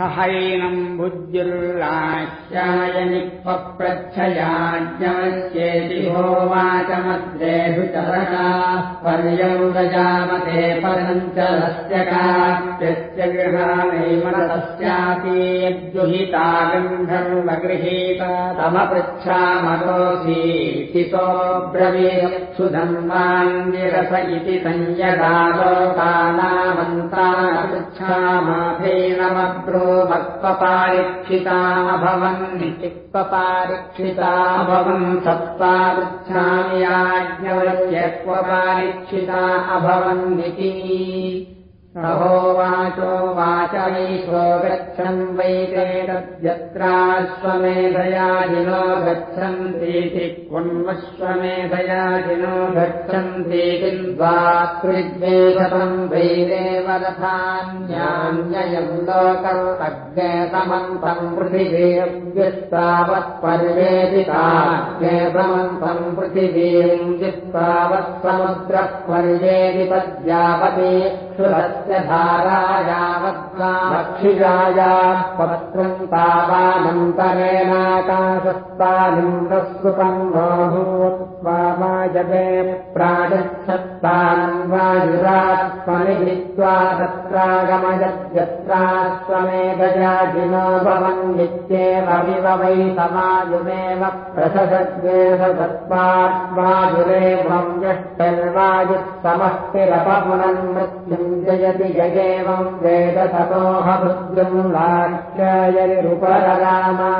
हैनम् भुज्युर्लाश्याय निःप्रच्छयाज्ञमस्येति होवाचमद्रेषु चरका पर्यौरजामते परञ्चलस्य कात्यस्य गृहाणैव तस्यापि गन्धर्वगृहीता तमपृच्छामतोऽसीति सोऽब्रवीत्सु धर्माङ्गिरस इति संयगालोकानामन्ता पृच्छामाफेनमब्रो भक्त्वपारीक्षिता भवन् चिक्पपारीक्षिता भवन् सत्त्वा पृच्छामि याज्ञवल्क्यक्वपारीक्षिता अभवन्निति सहोवाचो वाचैषो गच्छन् वैते तद्यत्राश्वमेधयाजिनो गच्छन्तीति क्वन्वश्वमेधयाजिनो गच्छन्तीति द्वात्रिद्वेषतम् वैदेव रथान्यान्ययम् लोकर्तज्ञे समन्तम् पृथिवीर्यस्तावत्पर्येदिताज्ञे समन्तम् पृथिवीम् जित्तावत्समुद्रः पर्येदि तद्यावति सुरस्य धारा यावद्वाक्षिजाया पत्रम् तावानन्तरेणाकाशस्तानिन्द्रस्कृतम् बाहूत्वा जगे प्रागच्छत्तान् वायुरात्मनिहित्वा तत्रागमयत्यत्राश्वमेधयाजिनो भवन् नित्येव विव वै समायुमेव प्रससज्ञेव दत्त्वाद्वायुरेवम् यष्टिर्वायुः समष्टिरपपुनम् मृत्युम् जयति जयेवम् वेद ततोह भृद्यम् लाक्षयरिरुपररामा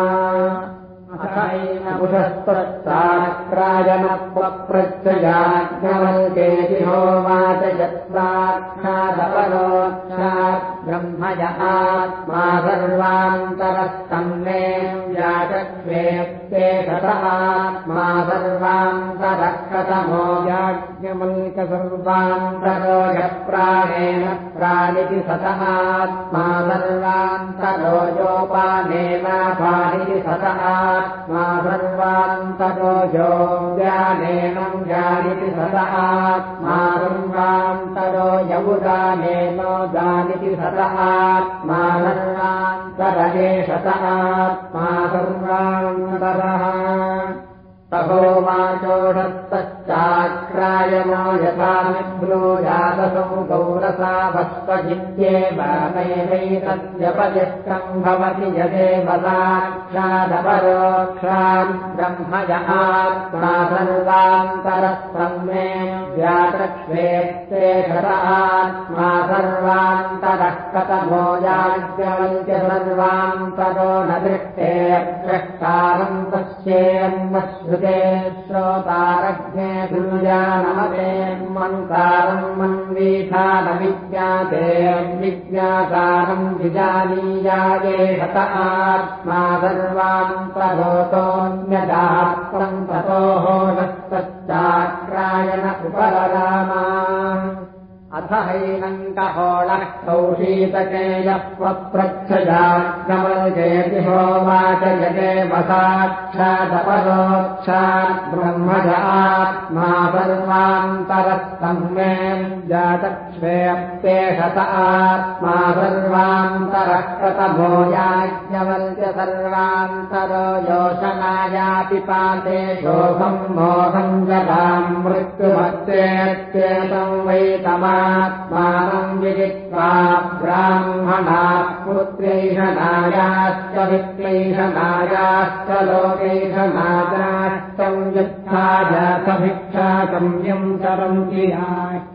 पुषस्तत्साक्रायणप्रच्छयाज्ञवल्केति होवाच यत्साक्षादपरोक्षात् ब्रह्मज आत्मा सर्वान्तरस्तन्मे व्याचक्ष्वेत्ते शत आत्मा सर्वान्तरः कथमो याज्ञमल्क सर्वान्तरो यप्राणेन प्राणिति सत आत्मा सर्वान्तरो योपानेनापानिति सत सर्वान्तरो यो ज्ञानेनम् ज्ञानिति सत आत्मा सर्वान्तरो यमुदानेनो दानिति सत आत्मा शत आत्मा सर्वान्तरः तपोवाचोढस्तश्चाक्रायणो यथा निभ्रो जातसौ गौरसा भस्वजित्येवैतद्यपयष्टम् भवति यदेव साक्षादपरोक्षाम् ब्रह्मज आत्मा सर्वान्तरस्तम्मे व्याचक्ष्वेत्ते शत आत्मा सर्वान्तरः कतमो याज्ञवञ्च सर्वान्तरो न दृष्टे द्रष्टारम् पश्येन्मश्रुते श्रोतारज्ञे दुर्जानमते मन्कारम् मन्वीथा न विज्ञाते विज्ञातारम् विजानीयाये हत आत्मा सर्वान्तरोतोऽन्यदात्मम् ततोः नस्तश्चाक्रायण उपररामा अथ हैनङ्कहोणः कौशीतकेयप्रच्छजाग्नमल्केति होवाच यदेव साक्षादपरोक्षात् ब्रह्मज आत्मा सर्वान्तरस्तम्मे जातक्ष्वेऽप्ते शत आत्मा सर्वान्तरः कतमो याज्ञवल्क्य सर्वान्तरो योषणायापि पाते शोभम् मोहम् जलाम् मृत्युमत्तेत्येतम् वै तमात्मानम् विदित्वा ब्राह्मणा लोकैषणायाश्चम् यत्था जातभिक्षाकम्यम् चरन्ति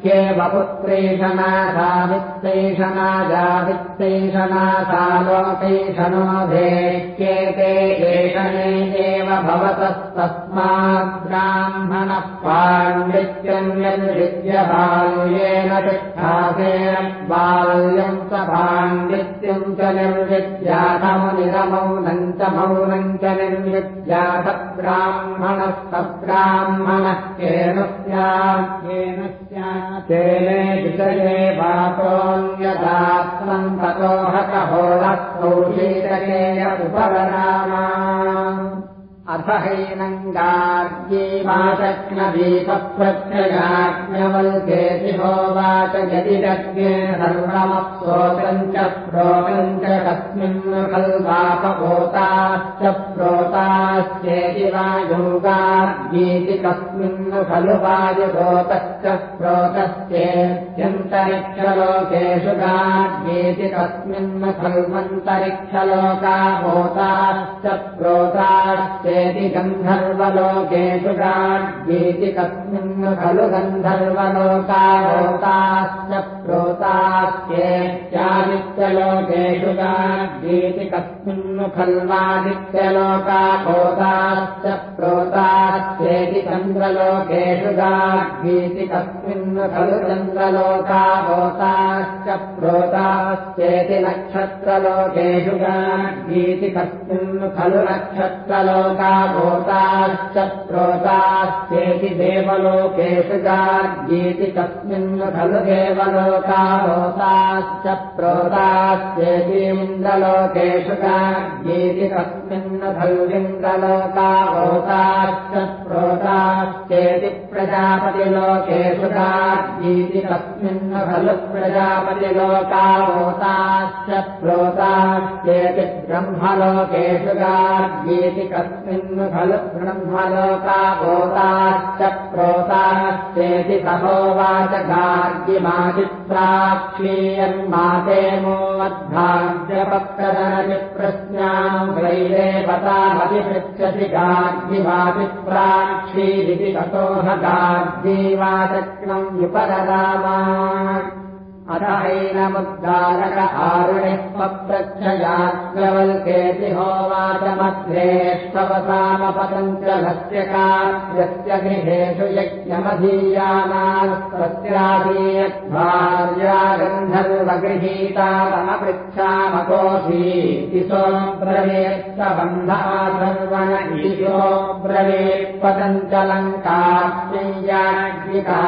ह्येव पुत्रैषणा सा वित्तैषणा जावित्तैषणा सा लोकैषणो भेक्येते एषणे एव भवतस्तस्मात् ब्राह्मणः पाण्डित्यम् यद्विद्यभाल्येन तिष्ठासेन बाल्यम् च पाण्डित्यम् च निर्विद्याथमुनिरमौनम् च च निर्विद्याथ ब्राह्मणस्त ब्राह्मणः केन स्यात् तेने विषये वातोऽन्यदात्मम् कहोळः कौशीतकेय उपरनामा हैनङ्गार्यीमाचक्नदीपप्रत्ययाज्ञवल्केति होवाच यदि रज्ञे सर्वमप्रोतम् च प्रोतम् च कस्मिन् खल्वापभूताश्च प्रोताश्चेति वायुगार्गीति कस्मिन् खलु वायुभूतश्च प्रोतश्चेत्यन्तरिक्षलोकेषु गार्गीति कस्मिन् खल्वन्तरिक्षलोका भूताश्च प्रोताश्चेति गन्धर्वलोकेषु गार्गीति कस्मिन् खलु गन्धर्वलोका भूताश्च प्रोताश्चेत्यादित्यलोकेषु गार्गीति कस्मिन् खल्वादित्यलोका भूताश्च प्रोताश्चेति चन्द्रलोकेषु गार्गीति कस्मिन् खलु चन्द्रलोका भूताश्च प्रोताश्चेति नक्षत्रलोकेषु गार्गीति कस्मिन् खलु नक्षत्रलोका भूताश्च प्रोताश्चेति देवलोकेषु गार्गीति कस्मिन् खलु देवलोका भूताश्च प्रोताश्चेतीन्द्रलोकेषु गार्गीति कस्मिन् खलुलिन्द्रलोका भूताश्च प्रोताश्चेति प्रजापतिलोकेषु गार्गीति कस्मिन् खलु प्रजापतिलोका भूताश्च प्रोताश्चेति ब्रह्मलोकेषु गार्गीति कस्मिन् खलु ब्रह्मलोका भूताश्च प्रोताश्चेति सहोवाच गार्ग्यमादिप्राक्षीयन्माते मोद्भाग्यपप्रदनति वैरेवतामपि पृच्छति गार्ग्यमादिप्राक्षीरिति ततोह गार्गीवाचक्नम् विपररामा अथैनमुद्गारक आरुणिष्पप्रच्छयाग्रवल्केति होवाचमध्रेष्वसामपतञ्चलस्य कार्यस्य गृहेषु यज्ञमधीयानास्त्वस्यादीयद्भार्या गन्धर्वगृहीतामपृच्छामकोऽसीति सोऽब्रवीत्सबन्धाधर्वण ईशो ब्रवीत्पतञ्चलङ्कास्यज्ञिका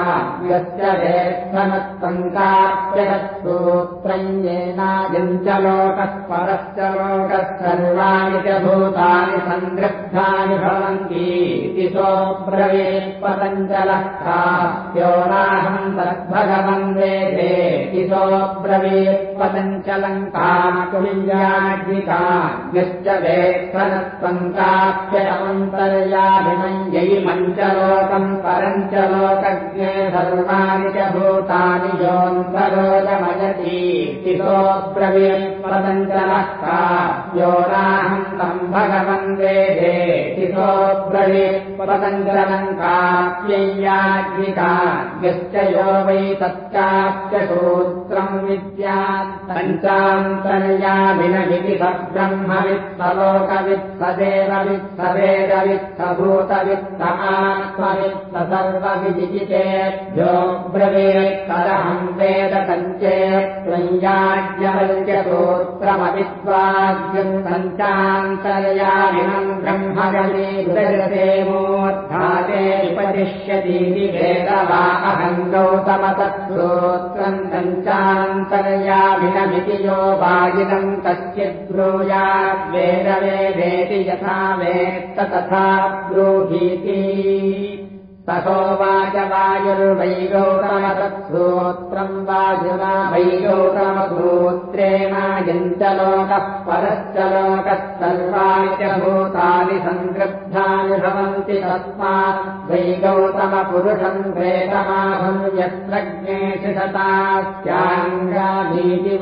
यस्य वेत्सनत्सङ्काप्यसूत्रम् च लोकः परश्च लोकः सर्वाणि च भूतानि सन्दृग्धानि भवन्ति इति सोऽब्रवीत्पतञ्चलः यो नाहम् तद्भगवन् वेदे इति सोऽब्रवीत्पतञ्चलङ्कामकुल्याज्ञिका यश्च परम् च लोकज्ञे सर्वाणि च भूतानि योऽन्तरोजमयति तिसोऽब्रवीत्पतञ्चलः यो नाहम् तम् भगवन् वेदे तिसोऽब्रवीत्पतञ्चलम् काप्यय्याज्ञिका यश्च यो वै सूत्रम् विद्यात् पञ्चान्तर्याभिनमिति स ब्रह्मवित्सलोकवित्स देववित्सवेदवित्सभूतवित्स आत्मवित्स सर्वविदिचितेभ्यो ब्रवीत् तदहम् वेद सञ्चेत्त्वञ्जाज्यवल्क्यसूत्रमविद्वाद्यम् पञ्चान्तर्याभिनम् ब्रह्मगमे विदजते मोद्धाते विपतिष्यतीति वेदवा अहम् गौतमतत्सूत्रम् पञ्चान्तर्याभिनमिति यो वाजिनम् कश्चिद्ब्रूयाद्वेदवेदेति यथा वेत्त तथा ब्रूहीति तथोवाच वायुर्वै गौतमतत्सूत्रम् वायुना वै परश्च लोकः सर्वाणि च भूतानि सङ्गृद्धानि भवन्ति तस्मात् वै गौतमपुरुषम् वेदमाहम् यत्रज्ञेषु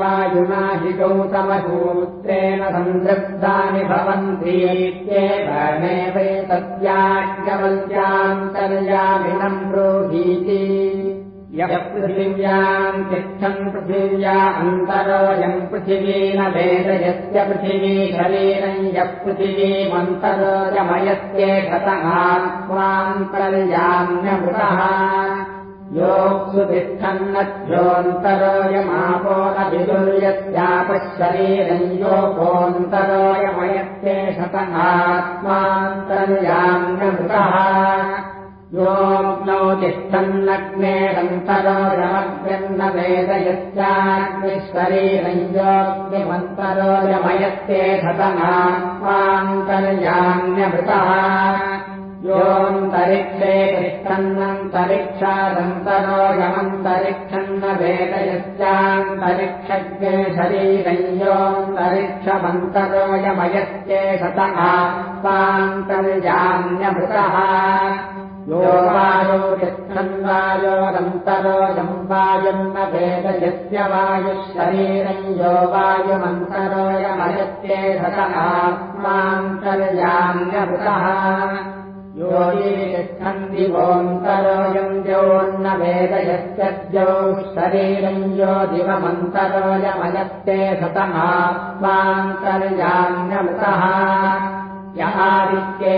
वायुना हि गौतमसूत्रेण सन्दृग्धानि भवन्ति इत्येवमेवैतत्याज्ञवल्यान्तर्यामिनम् ब्रूहीति। यः पृथिव्याम् तिष्ठन् पृथिव्या अन्तरोऽयम् पृथिवी न वेद यस्य पृथिवी शरीरम् यः पृथिवीमन्तरोयमयस्येषत आत्मान्तर्याम्यमृतः योऽसु तिष्ठन्नध्योऽन्तरोयमापो न विदुर्यस्यापः शरीरम् योऽपोऽन्तरोयमयस्येषत आत्मान्तर्याम्यमृतः योऽग्नौ तिष्ठन्नग्नेरन्तरोजमग्रन्न वेदयश्चाग्निशरीरञ्जोऽग्निमन्तरोजमयत्ते सतनात्मान्तर्यान्यभृतः योऽन्तरिक्षे तिष्ठन्नन्तरिक्षादन्तरोजमन्तरिक्षन्न वेदयश्चान्तरिक्षज्ञे शरीरञ्जोऽन्तरिक्षमन्तरोजमयत्ते सतनात्मान्तर्यान्यभृतः यो वायो यच्छन्वायोरन्तरो यम्वायुन्न वेदयस्य वायुशरीरम् यो वायुमन्तरोयमयत्ये आत्मान्तर्यान्यभृतः यो ये दिवोऽन्तरोयम् द्योन्न वेदयस्य द्यौ शरीरम् यो दिवमन्तरोयमयत्ते आत्मान्तर्यान्यभृतः यमादित्ये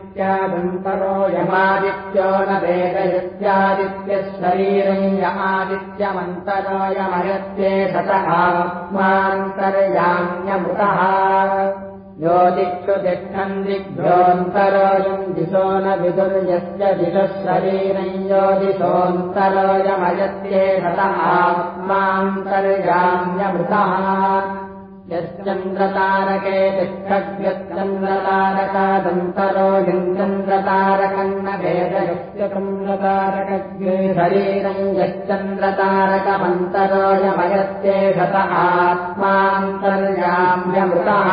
तिष्ठन्मादित्यादन्तरो यमादित्यो न वेदयत्यादित्यः शरीरम् यमादित्यमन्तरोयमयत्ये सत आत्मान्तर्यान्यमृतः योदिक्षु तिष्ठन् दिग्भ्योऽन्तरोयम् दिशो न विदुर्यस्य दिशः शरीरम् यो दिशोऽन्तरोयमयत्ये सत आत्मान्तर्यान्यमृतः यश्चन्द्रतारके तिष्ठद्यश्चन्द्रतारकादन्तरो यञ्चन्द्रतारकन्न वेदयस्य चन्द्रतारकज्ञे शरीरम् यश्चन्द्रतारकमन्तरोयमयत्ये शत आत्मान्तर्याम्यमृतः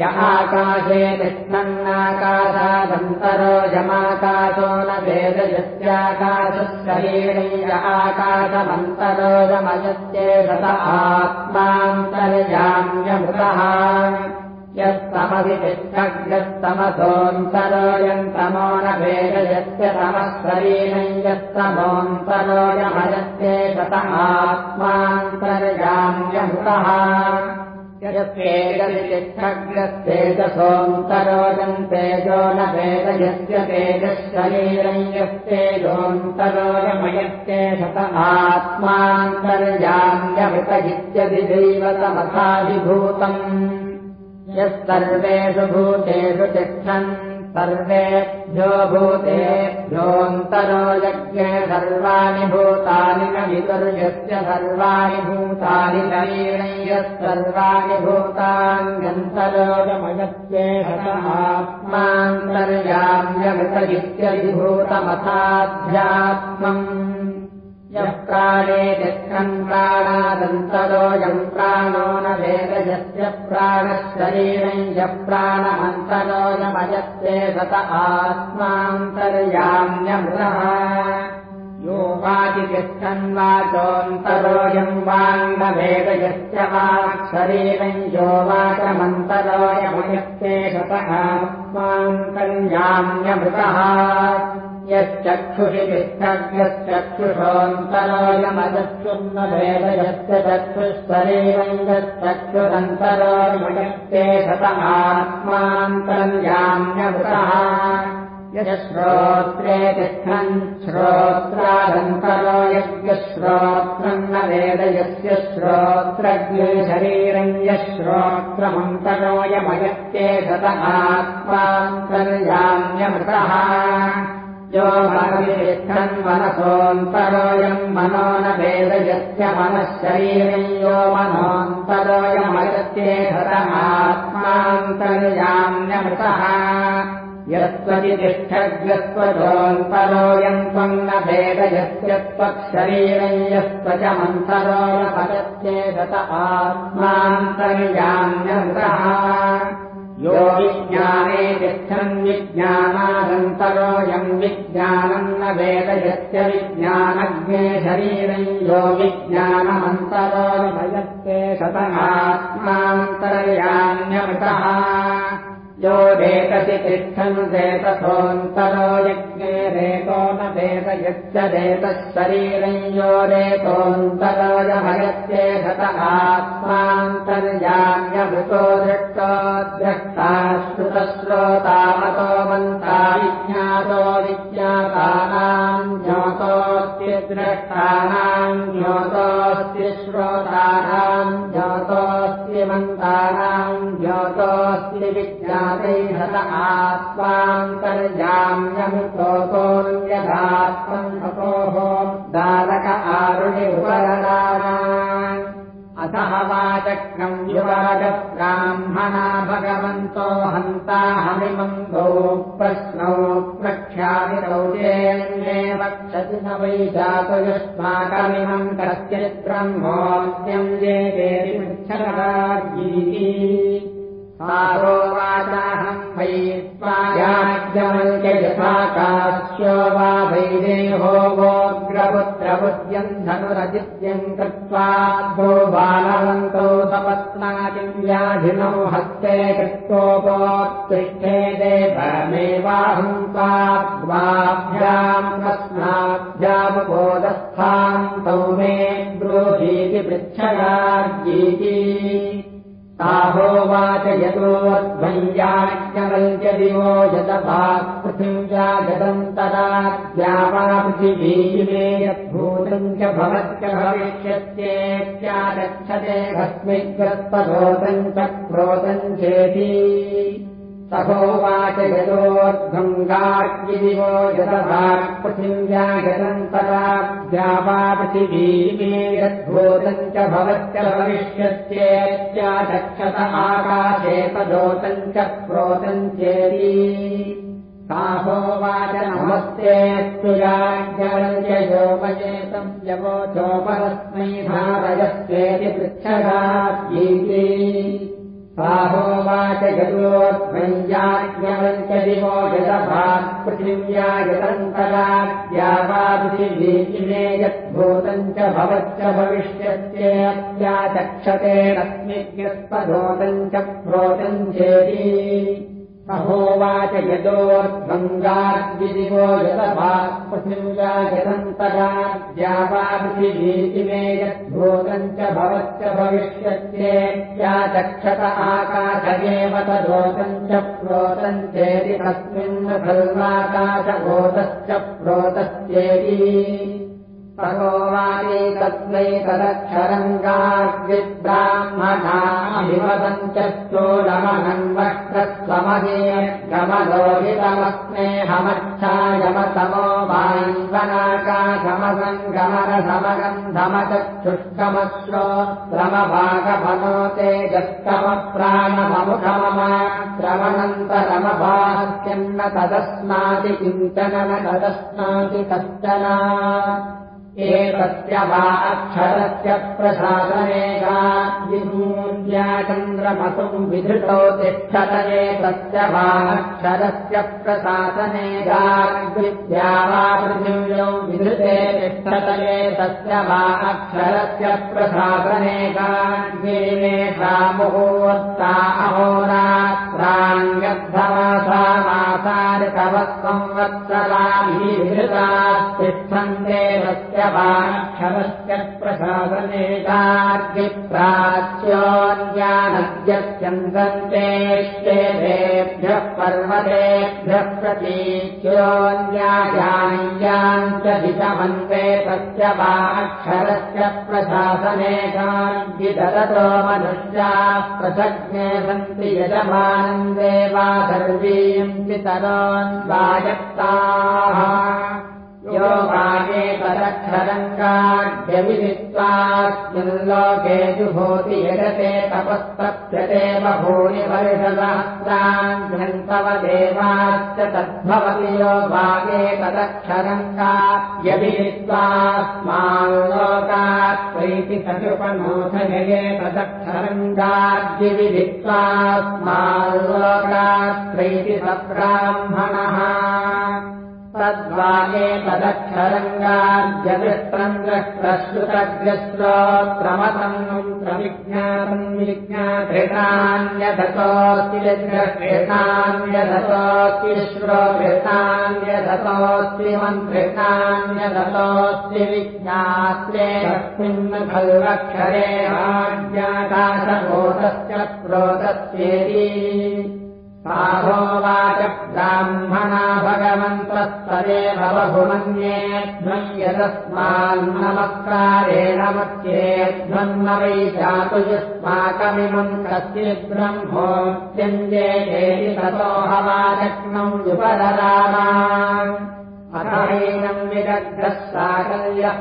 य आकाशे तिष्ठन्नाकाशादन्तरो यमाकाशो न वेदयस्याकाशः शरीरै य आकाशमन्तरोजमयत्ये शत आत्मान्तर्याम्यमृतः यस्तमभि तिष्ठग्रस्तमसोऽन्तरोयन्तमो न वेदयस्य तमः यस्तमोऽन्तरोयमयत्ये शत आत्मान्तर्याम्यमृतः यस्येदतिष्ठग्रस्तेजसोऽन्तरोजम् तेजो न वेदयस्य तेजशरीरम् यस्तेजोऽन्तरोजमयत्ये शत आत्मान्तर्याम्यमृतजित्यधिदैवतमथाभिभूतम् यः सर्वेषु भूतेषु तिष्ठन् सर्वेभ्यो भूतेभ्योऽन्तरो यज्ञे सर्वाणि भूतानि न वितुर्यस्य सर्वाणि भूतानि शरीरयः सर्वाणि भूतान्यन्तरोजमयत्ये आत्मान्तर्याम्यमृतजित्यधिभूतमथाध्यात्मम् यः प्राणे तिष्ठन् प्राणादन्तरोऽयम् प्राणो न वेदयस्य प्राणः शरीरम् यः प्राणमन्तरोऽयमयत्ते सत आत्मान्तर्याम्यमृतः यो वाचितिष्ठन् वाचोऽन्तरोऽयम् वाङ्गवेदयस्य वाक्शरीरम् यो वाचमन्तरोऽयमयत्ते सत आत्मान्तर्याम्यमृतः यश्चक्षुषि तिष्ठग्यश्चक्षुषोऽन्तरोयमचक्षुन्न वेदयस्य चक्षुःशरीरम् यश्चक्षुरन्तरोयमयत्ते शत आत्मान्तर्याम्यमृतः यश्रोत्रे तिष्ठन् श्रोत्रादन्तरो यज्ञश्रोत्रम् न वेदयस्य श्रोत्रज्ञे शरीरम् यश्रोत्रमन्तरोयमयत्ते शत आत्मान्तर्याम्यमृतः यो मनवितिष्ठन् मनसोऽन्तरोऽयम् मनो न वेदयस्य मनः शरीरम् यो मनोऽन्तरोऽयमयत्ये हत आत्मान्तर्याम्यमृतः यस्त्वतिष्ठग्रस्त्वजोऽन्तरोऽयम् त्वम् न वेदयस्य त्वक्शरीरम् यस्त्वचमन्तरोयमयत्ये हत आत्मान्तर्याम्यमृतः यो विज्ञाने तिष्ठन् विज्ञानादन्तरोऽयम् विज्ञानम् न वेदयस्य विज्ञानज्ञे शरीरम् यो विज्ञानमन्तरोयमयत्ते शत आत्मान्तर्यान्यमृतः यो रेतसि तिष्ठन् रेतसोऽन्तरो यज्ञे रेतो न वेदयश्च रेतः शरीरम् यो रेतोऽन्तरोयमयत्ते शत आत्मान्तर्याम्यमृतो दृष्टो द्रष्टा श्रुतश्रोतामतो मन्ता विज्ञातो विज्ञातानाम् ज्ञातोऽस्तिद्रष्टानाम् ज्ञातोऽस्ति श्रोतानाम् ज्ञातोऽस्ति मन्तानाम् ज्ञातोऽस्ति विज्ञा जातैहत आत्मान्तर्जाम्यमितोऽन्यथात्मन्भोः दारक आरुणि उपरदाना अतः वाचक्रम् युवाचब्राह्मणा भगवन्तो हन्ता हमिमन्दो प्रश्नौ वक्षति न वै जातयुष्माकमिमम् कश्चित् ब्रह्मोऽत्यम् ये पृच्छरागीति सारोवाचाहम् वै स्वायाज्ञमल्य यथा काश्यो वा वैदेहो वोग्रपुत्रपुद्यम् धनुरजित्यम् कृत्वा भो बालवन्तौ सपत्नाकिम् व्याधिनौ हस्ते कृत्वोपोत्तिष्ठे देवमेवाहङ्काद्वाभ्याम् प्रश्नाभ्यामुपोदस्थान्तौ मे ब्रूहीति पृच्छगार्गीति ताहोवाच यतोऽध्वञ्जाज्ञवल्क्य दिवो यतभात्पृथिव्या गदन्तराद्यावापृथिवीमे यद्भूतम् च भवत्य भविष्यत्येत्यागच्छते भस्मिग्रस्तभोतम् च क्रोतम् चेति सहोवाच यतोऽध्वङ्गाज्ञिदिवो यतभात्पृथिव्या गदन्तराद्यावापृथिवीमे यद्भूतम् च भवत्य भविष्यत्येत्यागच्छत आकाशे तदोतम् च क्रोतम् चेति साहोवाच यवोचोपरस्मै धारयस्वेति पृच्छगाद्यीति साहोवाच यतोऽध्वञ्जाज्ञवल्क्यदिवो यदभात्पृथिव्या यदन्तराद्यावापृथिवीमे यद्भूतम् च भवच्च भविष्यत्येत्याचक्षते रश्मिग्रस्पदोतम् च प्रोतम् चेति सहोवाच यतोऽध्वङ्गाद्विदिवो यदभात्पृथिव्या यदन्तराद्यावापृथिवीमे यद्भूतम् च भवच्च भविष्यत्येत्याचक्षत आकाशयेव तदोतम् च प्रोतम् चेति तस्मिन् खल्वाकाशगोतश्च प्रोतश्चेति सहोवादे तस्मै तदक्षरङ्गाद्विब्राह्मणाभिवदम् च स्थूलमहन्वक्षस्वमहे गमलोहितमस्नेहमच्छायमतमो वाय्वनाकाशमसङ्गमरसमगन्धमचक्षुष्कमश्रो श्रमभागफलो तेजस्तमप्राणममुखमम श्रवणन्तरमभास्यन्न तदस्नाति किञ्चन न तदस्नाति कश्चन एतस्य वा अक्षरस्य चन्द्रमसुम् विधृतौ तिष्ठत एतस्य वा अक्षरस्य वा पृथिव्यौ विधृते तिष्ठत एतस्य वा अक्षरस्य प्रशासनेकाद्विमेषा मुहूर्ता संवत्सराभिः विधृता तिष्ठन्ते तस्य क्षरस्य प्रशासनेकाद्यप्राच्योऽन्यानद्यस्यन्दन्तेष्टेभ्यः पर्वतेभ्यः प्रतीच्योऽन्यायान्याम् च दिशमन्ते तस्य वाक्षरस्य प्रशासनेकाद्यदतो मनुष्या प्रसज्ञे सन्ति यजमानन्दे वा सर्वीम् पितरोन्वायक्ताः यो वागे तदक्षरङ्गाद्यविदित्वास्मिल्लोके जुभूति यजते तपस्तप्यते बभूनि वर्षसहस्रान् ग्रन्थव देवाश्च तद्भवति यो भागे तदक्षरङ्गाद्यविदित्वास्माल्लोकात् प्रीति सचुपनोथजये तदक्षरङ्गाद्यविदित्वास्माल्लोकात् प्रीति सब्राह्मणः तद्वागे तदक्षरङ्गाद्यविस्त्रन्द्रश्रुतग्रस्रोत्रमतम् प्रविज्ञातम् विज्ञातृतान्यधतोऽस्तिलग्रहृतान्यधतोऽस्ति श्रोहृतान्यधतोऽस्ति मन्त्रितान्यधतोऽस्ति विज्ञात्रे तस्मिन् खल्वक्षरे राज्ञाकाशभूतस्य प्रोतस्येति साधोवाच ब्राह्मणा भगवन्तस्तदेव बहुमन्येध्वम् यतस्मान्नमस्कारेण मत्येध्वन्न वै जातु युष्माकमिमम् कस्य ब्रह्मोऽत्यञ्जेति ततो हवाचक्नम् विपदरामा अथैनम् विदग्धः साकल्यः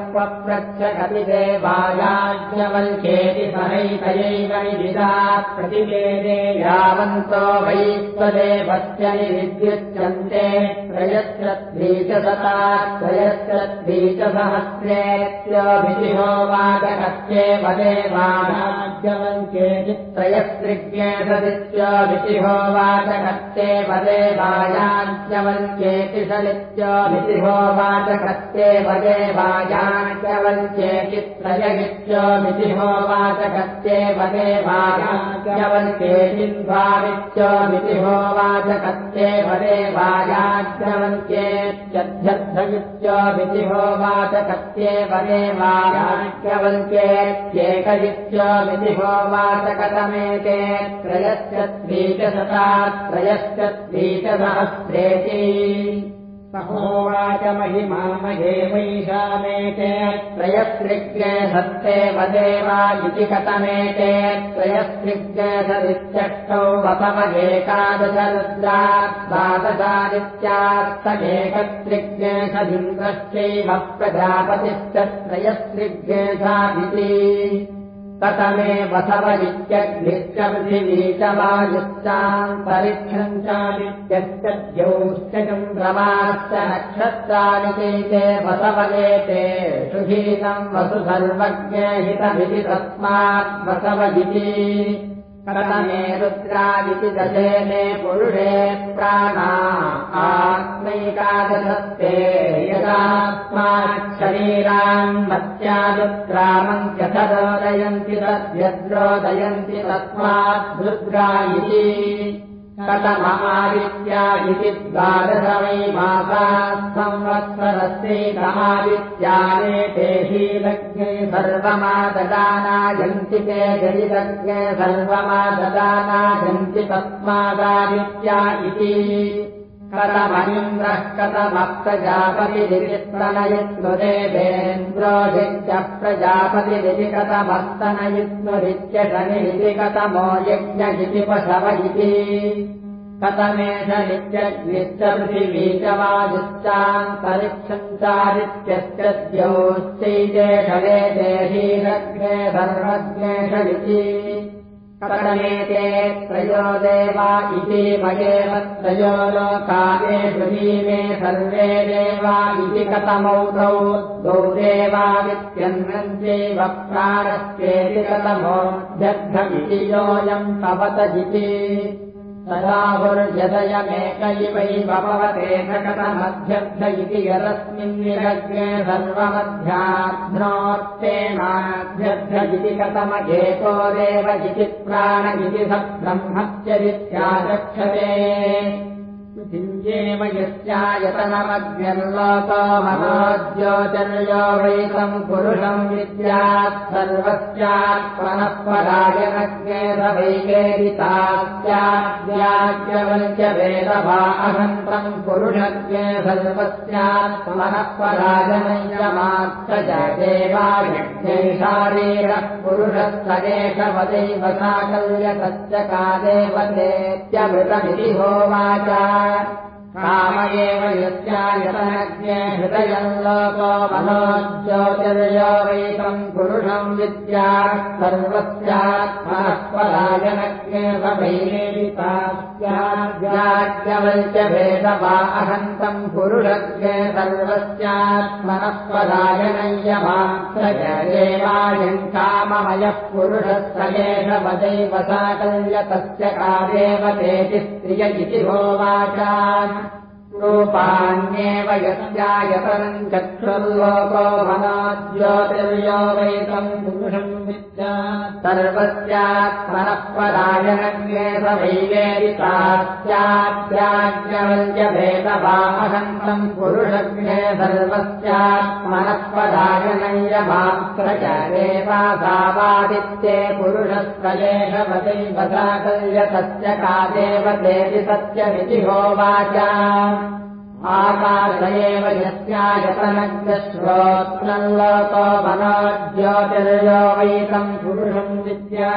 देवायाज्ञवल्क्येति सहैतयैव निविदा प्रतिवेदे यावन्तो वै स्वदेवस्य निविद्युच्यन्ते त्रयश्चत्रीचशता त्रयश्चत्रीचसहस्रेत्यभितिहो वाचकस्येव देवायाज्ञवल्क्येति त्रयस्त्रिज्ञे सदित्यभितिहो वाचकस्येव देवायाज्ञवल्क्येति सदित्याभि मितिहोवाचकस्येव देवायाज्ञवल्क्ये चित्रयगित्यमितिहोवाचकस्येव देवायाज्ञवल्क्ये चिन्भावित्यमितिहोवाचकस्येव देवायाज्ञवल्क्येत्यध्यर्थयुत्यमितिहोवाचकस्येव देवायाज्ञवल्क्येत्येकयुत्यमितिहोवाचकतमेते त्रयश्च द्वीचशता त्रयश्च द्वीचसहस्रेति सहोवाच महिमामहे वैशामेते त्रयस्त्रिज्ञे सदित्यष्टौ वसवगेकादशरुद्रा द्वादशादित्यास्तगेकत्रिज्ञे सदिन्द्रश्चैव प्रजापतिश्च त्रयस्त्रिज्ञे साधिति कतमे वसव इत्यग्निश्च पृथिवी च वायुश्चाम् परिक्षम् चादित्यश्च द्यौश्च चन्द्रमाश्च नक्षत्राणि चैते वसवयेते सुहीतम् वसु सर्वज्ञ हितमिति तस्मात् वसव कतमे रुद्रादिति दशेने पुरुषे प्राणा आत्मैकादशस्ते यदास्माच्छरीरान् मत्स्यादुद्रामन्त्यथरोदयन्ति तद्यद्रोदयन्ति तस्मात् रुद्रा इति कतमादित्या इति द्वादशमै मासाः संवत्सरस्यैतमादित्याने ते शीलज्ञे सर्वमाददानायन्ति ते जलितज्ञे सर्वमाददानायन्ति तस्मादादित्या इति कतमप्रजापतिरिप्रणयित्वदेवेन्द्रोजित्य प्रजापतिरिति कतमस्तनयित्वरित्य शनिरिति कतमो यज्ञ इति कतमेष नित्यग्निश्च पृथिवी च वायुश्चान्तरिक्षम् चादित्यश्च द्योश्चैते षडे देहीरग्ने सर्वज्ञेष इति त्रयो देवा इति मयेव त्रयो लोकाले पृथीमे सर्वे देवा इति कतमौ तौ द्वौ देवादित्यन्नन्त्यैव प्राणस्येति कतमो जग्धमिति योऽयम् तवतजिति सदाहुर्यदयमेकैवैव भवते न कथमध्यर्थ इति यदस्मिन्निरग्ने सर्वमध्याध्नोत्तेनाध्यर्थ इति देव इति प्राण इति स ब्रह्मत्यदित्याचक्षते यस्यायतनमग्न्यल्लोको मनोज्योतिर्यो वैतम् पुरुषम् विद्यात् वेदभा अहन्तम् पुरुषज्ञे सर्वस्यात्मनः पराजनयमात्र देवायज्ञै शारीरः पुरुषस्तरेशवदैव साकल्यतस्य कादेव तेत्यमृतमिति होवाच काम एव यस्यायतनज्ञे हृदयम् लोको मनोज्योतिर्यो वैतम् पुरुषम् विद्या सर्वस्यात्मनः वैरेदितास्याद्याज्ञवल्क्य भेदवा अहन्तम् पुरुषज्ञे सर्वस्यात्मनः पराजनय्यमात्रयदेवायम् काममयः पुरुषः स एष वदैव साकल्य तस्य कादेव तेति स्त्रिय इति होवाच रूपाण्येव यस्यायतनम् चक्षुर्लोको मनाज्योतिर्यो वैतम् पुरुषम् विद्या सर्वस्यात्मनः परायणज्ञे सवैवेदितास्याद्याज्ञवल्यभेदवाहन्तम् पुरुषज्ञे सर्वस्यात्मनः परायणय्यमात्रचरेवासावादित्ये पुरुषस्त्रयेषवदैव साकल्यतस्य का देवतेति सत्यमिति होवाच आकाश एव वैतम् पुरुषम् विद्या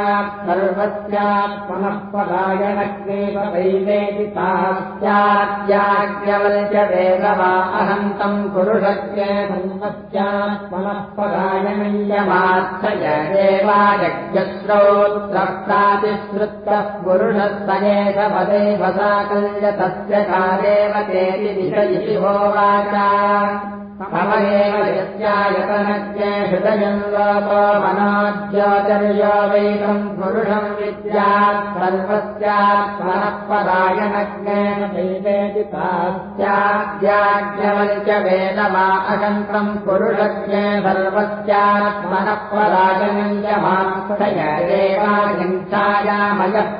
सर्वस्यात्मनः परायणग्नेव वैवेति तास्याद्याज्ञवल्च वेदवा अहन्तम् पुरुषज्ञे सर्वस्यात्मनः परायणय्यमात्रय देवायज्ञश्रोत्रप्रातिश्रुतः पुरुषस्तयेष पदैव साकल्य तस्य कालेव तेति इति होवाच ममदेव यस्यायतनज्ञे हृदयम् लोपमनाज्योतिर्यो वैतम् पुरुषम् विद्यात् सर्वस्यात्मनः परायणज्ञेन दैवेति तास्याद्याज्ञवल्च वेदमा अशन्तम् पुरुषज्ञे सर्वस्यात्मनः परायणञ्जमाक्षय देवाहिंसायामयः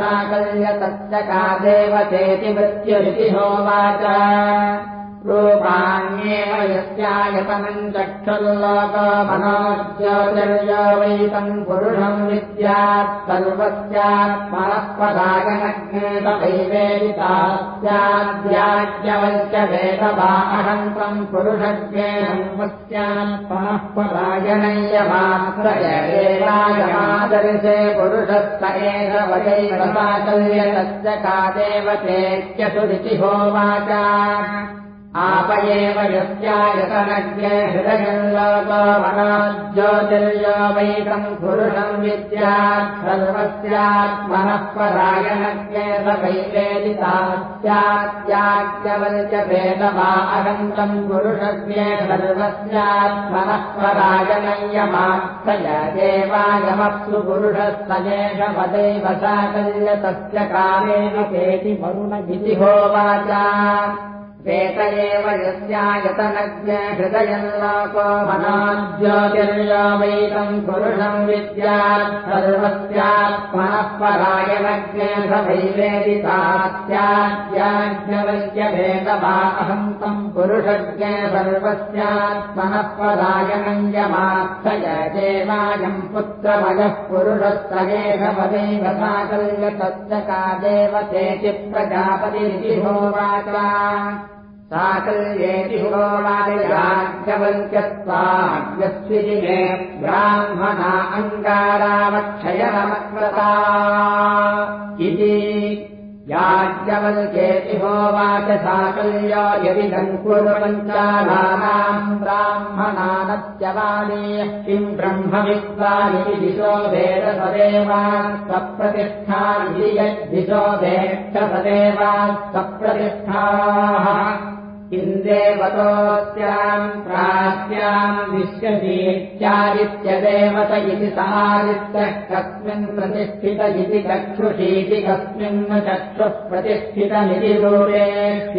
साकल्य तस्य का देवतेति मृत्युरिति होवाच रूपाण्येव यस्यायतनम् चक्षुर्लोकमनोज्योतिर्यो वैतम् पुरुषम् विद्यात् सर्वस्यात्मनः पदायनज्ञेत वैवेदितास्याद्याज्ञवल्च वेदवा अहन्तम् पुरुषज्ञे सर्वस्यात्मनः पदायनय्यमात्रय एवायमादर्शे पुरुषस्त साकल्य तस्य का देवतेत्यसुरिति होवाच आप एव यस्यायतनज्ञे हृदयम् लोकमनाज्योतिर्यो वैतम् पुरुषम् विद्यात् सर्वस्यात्मनः परायणज्ञे स वैवेदितास्यात्याज्ञवल्च वेदवा अहन्तम् पुरुषज्ञे सर्वस्यात्मनः परायणय्यमाक्षय देवायमप्सु पुरुषस्तयेष पदैव साकल्य तस्य कालेन केति वरुणगिति होवाच वेत एव मनाज्योतिर्यो वैतम् पुरुषम् विद्यात् सर्वस्यात्मनः परायणज्ञे स वैवेदितास्याज्ञवल्क्य भेदवा अहन्तम् पुरुषज्ञे सर्वस्यात्मनः परायणञ्जमाक्षय देवायम् पुत्रमयः पुरुषस्तयेष पदैव साकल्य तस्य का देवतेति प्रजापतिरिति होवाच साकल्येति मे ब्राह्मणा अङ्गारावक्षयमकृता इति याज्ञवल्क्येति होवाच साकल्यो यदि गङ्कुर्पञ्चालानाम् ब्राह्मणानत्यवाणी किम् ब्रह्मविद्वानिति दिशो भेदसदेवान् सप्रतिष्ठानिति यद्दिशो भेक्षसदेवान् सप्रतिष्ठाः इन्द्रेवतोऽस्याम् प्रास्याम् विश्वशीत्यादित्यदेवत इति सादित्यः कस्मिन् प्रतिष्ठित इति चक्षुषीति कस्मिन् चक्षुः प्रतिष्ठितमिति रूपे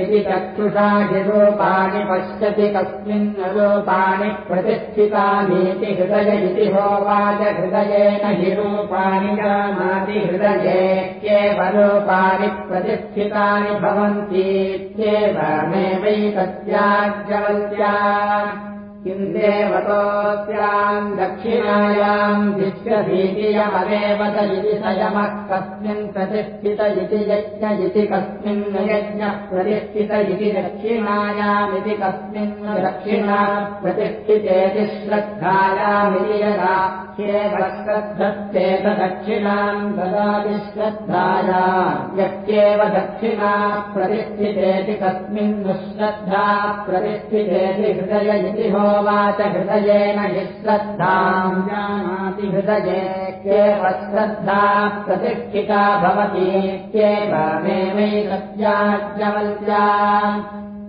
इति चक्षुषाधिरूपाणि पश्यति कस्मिन् रूपाणि प्रतिष्ठितानीति हृदय इति होवाच हृदयेन हि रूपाणि जानाति हृदयेत्येव रूपाणि प्रतिष्ठितानि भवन्तीत्येव मे वै तस्याज्ञवल्या किम् देवतोऽस्याम् दक्षिणायाम् विश्वभीतियमदेवत इति कस्मिन् प्रतिष्ठित इति यज्ञ इति कस्मिन् यज्ञः प्रतिष्ठित इति दक्षिणायामिति कस्मिन् दक्षिणा प्रतिष्ठितेति श्रद्धायामिति यदा ह्येव श्रद्धस्तेत दक्षिणाम् ददाति श्रद्धाया यत्येव दक्षिणा प्रतिष्ठितेति कस्मिन् श्रद्धा प्रतिष्ठितेति हृदय इति होवाच हृदयेन हि श्रद्धाम् जानाति हृदये प्रतिष्ठिता भवति इत्येव मे वै सत्याज्ञवल्या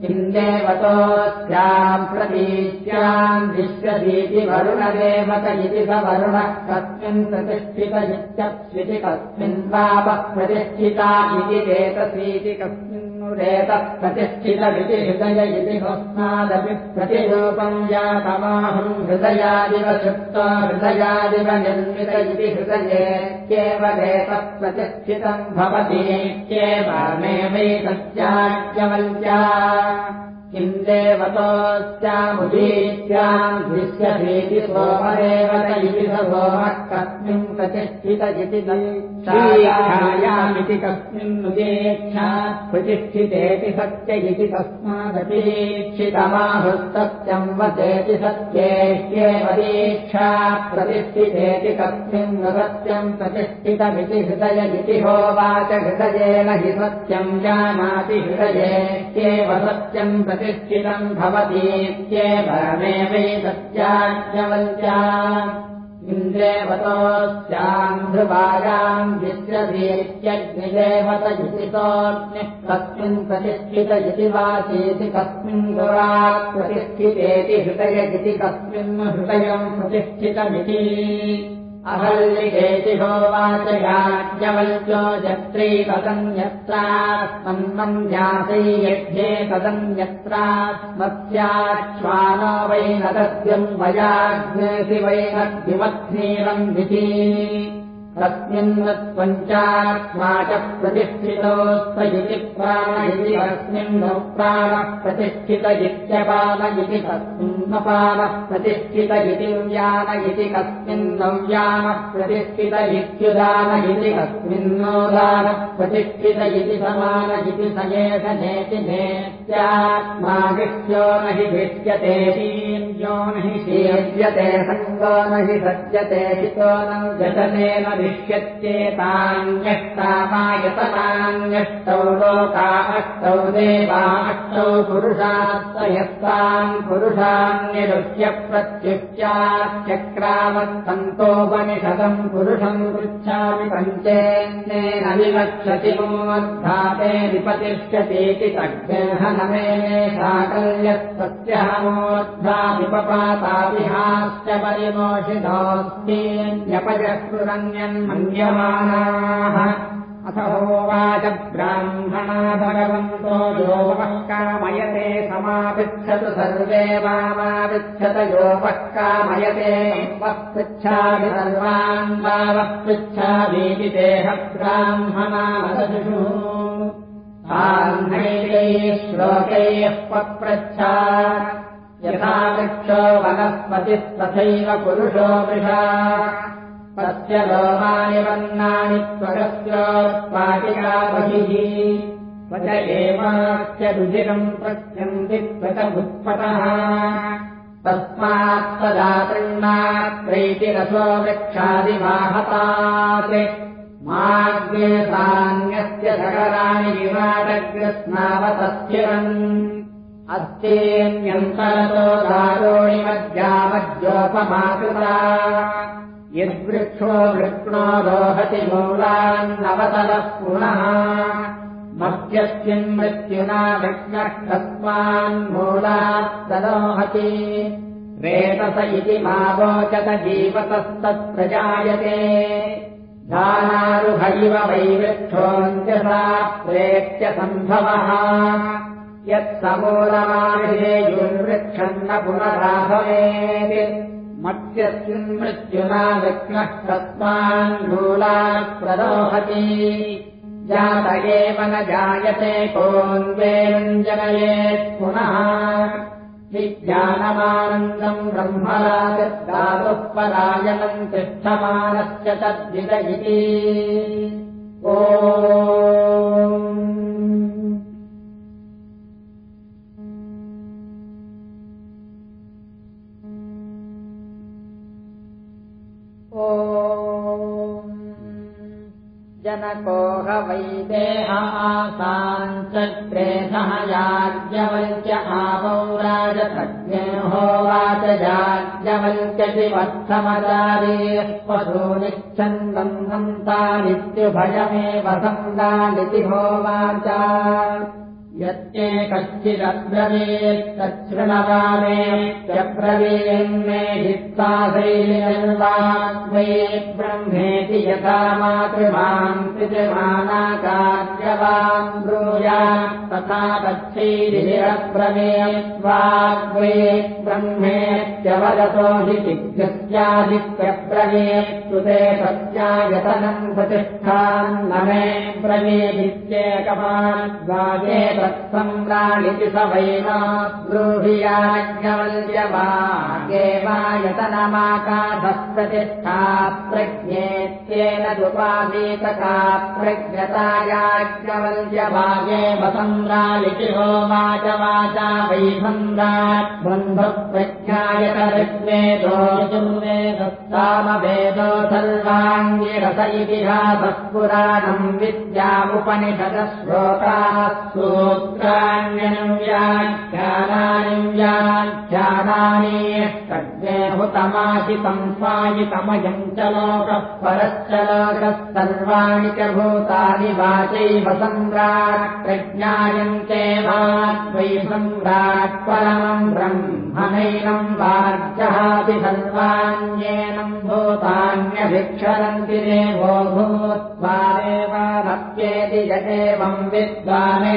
किन्देवतोऽस्याम् प्रतीत्याम् विश्वतीति वरुणदेवत इति स वरुणः कस्मिन् प्रतिष्ठितयुत्यप्स्विति कस्मिन् पापः प्रतिष्ठिता इति चेतसीति कस्मिन्नुरेतः प्रतिष्ठितमिति हृदय इति कस्मादपि प्रतिरूपम् जातमाहम् हृदयादिव शुक्तो हृदयादिव निर्मित इति हृदये केवलेतः प्रतिष्ठितम् भवति किम् देवतोऽस्यामुदीत्याम् दृश्यभेति सोमदेवत इति स सोमः कस्मिन् प्रतिष्ठित इति दीक्षायामिति कस्मिन्नुदीक्षा प्रतिष्ठितेति सत्य इति तस्मादतीक्षितमाहुस्तत्यम् वदेति सत्येष्येव दीक्षा प्रतिष्ठितेति कस्मिन् सत्यम् प्रतिष्ठितमिति हृदय इति होवाच हृदयेन हि सत्यम् जानाति हृदयेत्येव सत्यम् प्रति प्रतिष्ठितम् भवतीत्येवमेवैतत्याज्ञवन्त्या इन्द्रेवतोऽस्याम् ध्रुवायाम् विश्रदेत्यग्निदेवत इति कस्मिन् प्रतिष्ठित इति वाचेति कस्मिन् गुरात् प्रतिष्ठितेति हृदय इति कस्मिन् हृदयम् प्रतिष्ठितमिति अहल्लिकेति होवाच याज्ञवल्क्यो जत्री तदन्यत्रास्मन्मन्यासै यज्ञे तदन्यत्रास्मस्याश्वानो वै नदस्यम् वयाग्नेसि वै नद्विमध्नीरम् विधि तस्मिन्नत्पञ्चात्मा च प्रतिष्ठितोऽस्थ इति प्राण इति प्रतिष्ठित इत्यपान इति कस्मिन्नपानः प्रतिष्ठित इति व्यान इति कस्मिन्नव्यानः प्रतिष्ठित इत्युदान इति कस्मिन्नोदानः प्रतिष्ठित इति समान इति स एष नेति नेत्यात्मा विष्यो न हि भिष्यते शीर्यो न हि शीर्यते सङ्गो न हि सज्यते हितो न व्यसनेन ष्यत्येतान्यष्टामायतनान्यष्टौ लोका अष्टौ देवा अष्टौ पुरुषास्तयस्तान् पुरुषान्यरुह्य प्रत्युच्चाचक्रामत्सन्तोपनिषदम् पुरुषम् पृच्छामि पञ्चेन्नेन विवक्षति मोद्धाते विपतिष्यतीति तग्हनमेने साकल्यस्तस्य परिमोषितोऽस्त्यन्यपजस्फुरन्यम् मन्यमानाः। अथ होवाच ब्राह्मणा भगवन्तो योपः कामयते समापृच्छतु सर्वे वामापृच्छत योपः कामयते वः पृच्छामि सर्वान् वावः पृच्छामीति देह ब्राह्मणामदशुषुः आह्नैकैः श्लोकैः पप्रच्छा यथा वृक्षो वनस्पतिः तथैव पुरुषो वृषा तस्य लोमानि वर्णानि त्वगस्योत्पाटिका बहिः त्वच एवास्य रुजिरम् प्रत्यन्ति त्वचमुत्पतः तस्मात्तदातृण्णात्रैतिरसो वृक्षादिवाहतात्। माग्नेसान्यस्य सकराणि विराटग्रस्नावतस्थिरन् अस्तेऽन्यन्तरतो दारोणिमज्जामज्जोपमाकृता यद्वृक्षो वृक्णो रोहति मूलान्नवतलः पुनः मध्यस्मिन् मृत्युना वृक्णः कस्मान्मूलात् तदोहति रेतस इति मावोचत जीवतस्तत्प्रजायते। धानारुहैव वैवृक्षोऽन्त्यसा प्रेत्य सम्भवः यत्समूलमाविधेयुर्वृक्षम् न पुनराभवेत् मत्यस्मिन् मृत्युना विघ्नः तस्मान्मूलात् प्रदोहति। जात एव न जायते कोऽन्वेरञ्जनयेत् पुनः। विज्ञानमानन्दम् ब्रह्मराजद्दातुः परायणम् तिष्ठमानश्च तद्विद इति। ओ जनको ह वैदेहासाञ्चक्रेधः याज्ञवल्क्य आवौ राजप्रज्ञोवाच याज्ञवल्क्यशिवत्समचारेः पशूनिच्छन्दम् हन्तानित्युभयमेव सन्दानिति होवाच यत्ते कश्चिदब्रवीत्तच्छृणवामेत्यब्रवीन्मे हित्ताधैर्यन्वाग्मे ब्रह्मेति यथा मातृमाम् पितृमानाकार्यवान् ब्रूया तथा तच्छैरिरब्रवीत्वाग्मे ब्रह्मेत्यवदतो हि दिग्गस्यादित्यब्रवीत्तु ते सत्यायतनम् प्रतिष्ठान् न मे ब्रवीदित्येकमाद्वागे तत्सम्राणिति स वैना ब्रूहियाज्ञवल्यवागेवायतनमाकाशप्रतिष्ठा प्रज्ञेत्येन दुपादीतका प्रज्ञतायाज्ञवल्यभागे वसम्रालिति होवाच वाचा वैभन्द्रात् बन्धुप्रज्ञायतऋग्वेदो यजुर्वेदस्तामवेदो सर्वाङ्गिरस इतिहासः पुराणम् विद्यामुपनिषदश्लोकाः सूत्राण्यनुम् व्याख्यानानि व्याख्यानानि कज्ञेभूतमाशितम् स्वायितमयम् च लोकः परश्च लोकः सर्वाणि च भूतानि वाचैव सम्राट् प्रज्ञायन्ते वाग्वै सम्राट् परमम् ब्रह्मणैनम् वार्जहापि सर्वाण्येनम् भूतान्यभिक्षरन्ति देवो भूत्वा देवाभक्त्येति यदेवम् विद्वाने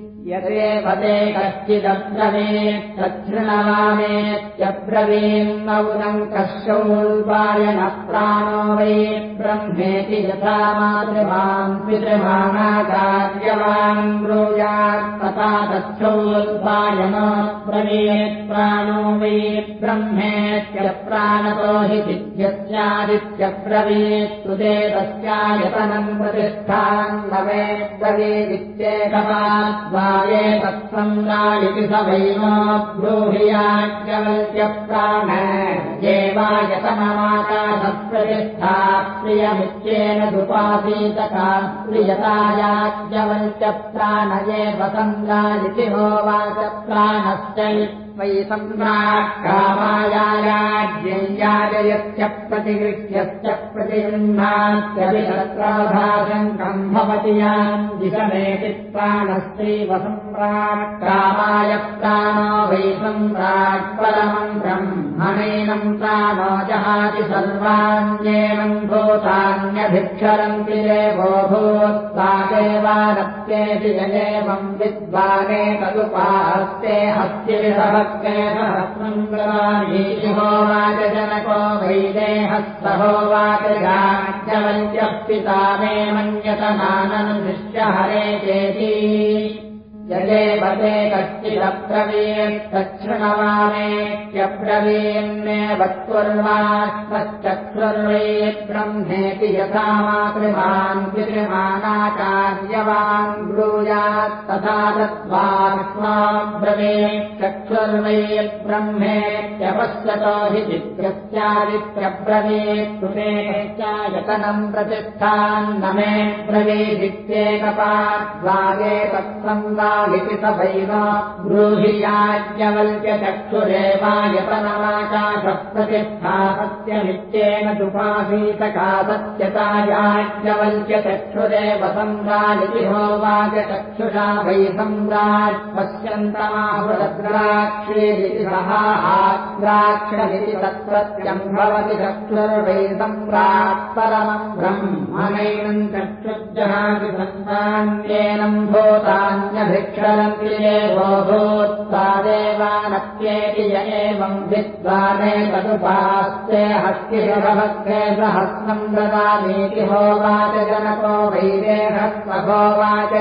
यदेव ते कश्चिदब्रवीत् तच्छृणवामेत्यब्रवीन्नौनम् कश्यौल्पायनः प्राणो वै ब्रह्मेति यथा मातृमाम् पितृमाणाकार्यवान् ब्रूयात् तथा ब्रवीत् प्राणो वै ब्रह्मेत्यप्राणतो हि विद्यस्यादित्यब्रवीत्तु ते तस्यायतनम् प्रतिष्ठान् न मे ये तत्सङ्गालिति स वैनो ब्रूहियाज्ञवल्क्यप्राण ये वायतनमाकाशप्रतिष्ठा प्रियमित्येन दुपासीतका प्रियतायाज्ञवल्क्यप्राण ये वसङ्गालिति होवाच प्राणश्च वै सम्राट्कामायाज्ञयाजयश्च प्रतिगृह्यश्च प्रतिगृह्णात्यभितत्राभाषङ्कम् भवति याम् दिशमेति प्राणस्त्रैव सम्राट्कामाय प्राणो सम्राट् परमम् ब्रह्मणैनम् प्राणो जहाति सर्वाण्येनम् भूतान्यभिक्षरन्ति देवो देवानप्येति यदेवम् विद्वाने तदुपास्ते हस्तिविषः होवाच जनको वैदेहस्तहोवाच याज्ञवल्यः पिता मे मन्यतमाननुशिष्य हरे चेति यदेव ते कश्चिदब्रवीत्तच्छृणवामेत्यब्रवीन्नेव त्वर्वाश्वश्चक्षुर्वेत् ब्रह्मेति यथा मातृमान् पितृमानाचार्यवान् ब्रूयात् तथा तत्त्वाक्ष्वाब्रवीत् चक्षुर्वेत् ब्रह्मेत्यपश्यतो हि चित्रस्यादित्यब्रवीत् कृतेश्चायतनम् प्रतिष्ठान्न मे ब्रवीदित्येकपाद्वागे तत्सङ्गा इति स वैव ब्रूहियाज्ञवल्क्यचक्षुरेवायतनमाकाशप्रतिष्ठा सत्यनित्येन दुपासीतका सत्यतायाज्ञवल्क्यचक्षुरेव सम्रालिति होवाच चक्षुषा वै सम्राट् पश्यन्तमाहुरद्राक्षेरिति सहाद्राक्षरिति तत्प्रत्यम् भवति चक्षुर्वै सम्राट् परमम् ब्रह्मणैनम् चक्षुर्जहाति सन्तान्येनम् भूतान्यभिक्षरन्ति देवो भूत्वा देवानप्येति य एवम् विद्वाने तदुपास्ते हस्तिभक्ते सहस्रम् ददामीति होवाच जनको वैदेहस्वभोवाच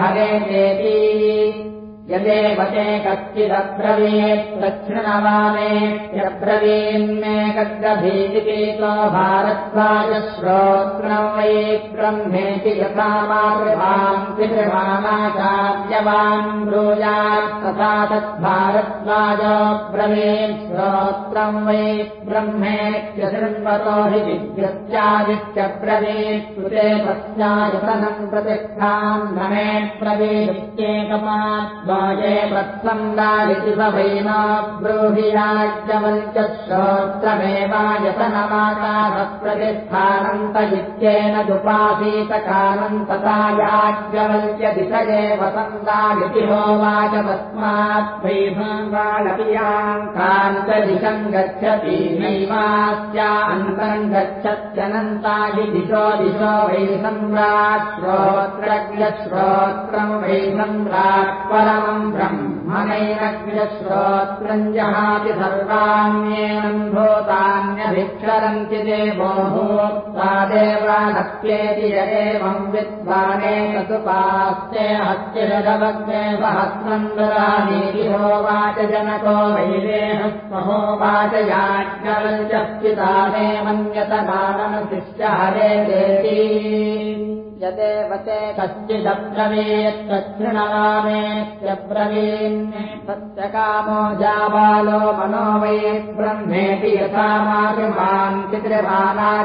हरे चेति यदेव ते कश्चिदब्रवीत् दक्षिणवामे यब्रवीन्मे कद्गभीतिकेतो भारद्वाज श्रोत्रम् वै ब्रह्मेति यथा मातृभाम् पितृभामाचार्यवान् ब्रूयात् तथा तद्भारद्वाजो ब्रवीत् श्रोत्रम् वै ब्रह्मेत्यशृण्वतो हि विद्युत्यादित्यब्रवीत् कृते तस्यायतनम् प्रतिष्ठाम् नमे प्रवेदित्येकमात् ये प्रत्सन्दादिति सभैना ब्रूहिराज्यवञ्च श्रोत्रमेवायतनमाकाशप्रतिष्ठानन्त इत्येन दुपासीतकानन्तता याज्ञवल्क्यदिशये वसन्दादिति होवाच तस्मात् वैभङ्गालपियाङ्कान्तदिशम् गच्छति नैवास्या अन्तम् गच्छत्यनन्ताहि दिशो दिशो वै सम्राट् श्रोत्रज्ञश्रोत्रम् वै सम्राट् परमम् ब्रह्मणैरग्रश्रोत्रम् जहाति सर्वाण्येनम् भूतान्यभिक्षरन्ति देवो भूत्वादेवानप्येति य एवम् विद्वाने याज्ञवल्यः पिता मे मन्यत मानमशिष्य हरे देति यदेव ते कश्चिदब्रवीत्तृणवामेत्यब्रवीन् सत्यकामो जाबालो मनो वै ब्रह्मेति यथा मातृमान् पितृमानाचार्यवान्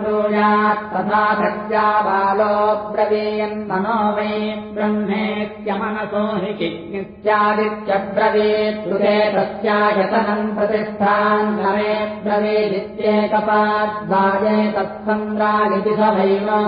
ब्रूयात् तथा सत्याबालो ब्रवीयन् मनो वै ब्रह्मेत्यमनसो हि कित्यादित्यब्रवीत्। कृते तस्यायतनम् प्रतिष्ठान्। नमे ब्रवीदित्येकपाद्वाये तत्सन्द्रादिति सभैव ब्रूहिराज्यवल्कमनयेवायतनमाता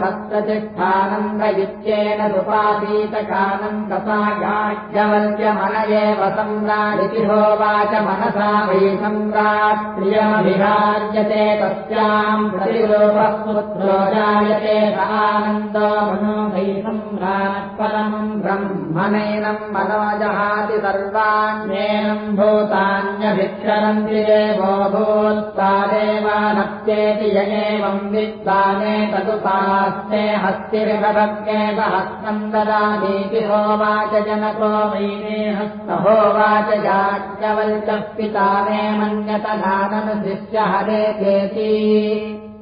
सत्प्रतिष्ठानन्दयुत्येन सुपासीतकानम् तथा याज्ञवल्क्यमन एव सम्राडिति होवाच मनसा वै सम्राट्प्रियमभिराज्यते तस्याम् प्रतिरूपः पुत्रो जायते आनन्दो मनो वै सम्राट् परमम् ब्रह्मणैनम् मनोजहाति सर्वाण्येनम् भूतान्यभिक्षरन्ति देवो भूत्वा देवानप्येति य एवम् विद्वाने तदुपास्ते हस्तिर्भवज्ञेव हस्तम् ददामीति होवाच जनको वैदेहस्तहोवाच याज्ञवल्कः पिता मे मन्यत नाननुशिष्य हरेति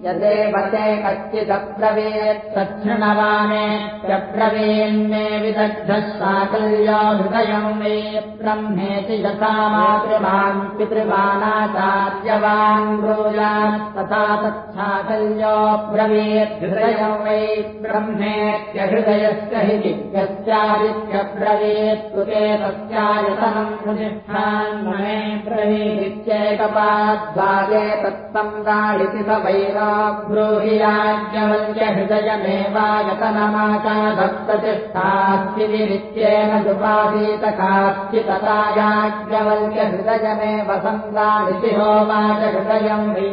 यदेव कश्चिदब्रवीत् तच्छृणवामे प्रब्रवीन्मे विदग्धः साकल्यो हृदयम् मे ब्रह्मेति यथा मातृभान् पितृमानाचार्यवान् ब्रूयात् तथा तच्छाकल्यो ब्रवीत् हृदयम् वै ब्रह्मेत्यहृदयस्य हि दिव्यस्यादित्यब्रवीत् कृते तस्यायतनम् प्रतिष्ठान् मे ब्रवीदित्येकपाद्वाये तत्सङ्गालिति स वैरा ब्रूहियाज्ञवल्क्यहृदयमेवागतनमाकाभक्ततिष्ठास्तिनित्येन दुपासीतकास्ति तथा याज्ञवल्क्यहृदयमेव सन्दादिति होवाच हृदयम् वै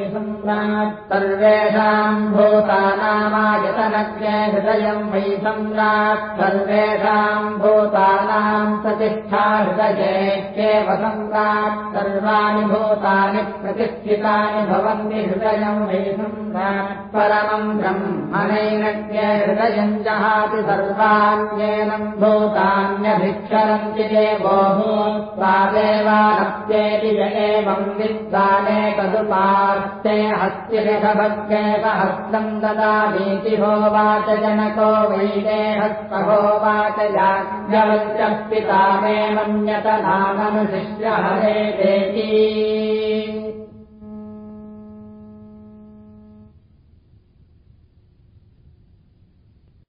सर्वेषाम् भूतानामायतनज्ञे हृदयम् वै सम्राट् सर्वेषाम् भूतानाम् प्रतिष्ठा हृदयेत्येव सम्राट् सर्वाणि भूतानि प्रतिष्ठितानि भवन्ति हृदयम् वै परमम् ब्रह्मणैरज्ञ हृदयम् जहाति सर्वाण्येनम् भूतान्यभिक्षरन्ति देवो य एवम् विद्वाने तदुपास्ते हस्तिरभग्नेव हस्तम् ददामीति होवाच जनको वैदेहस्तहोवाच याज्ञवल्क्यः पिता मे मन्यत नामनुशिष्य हरे देती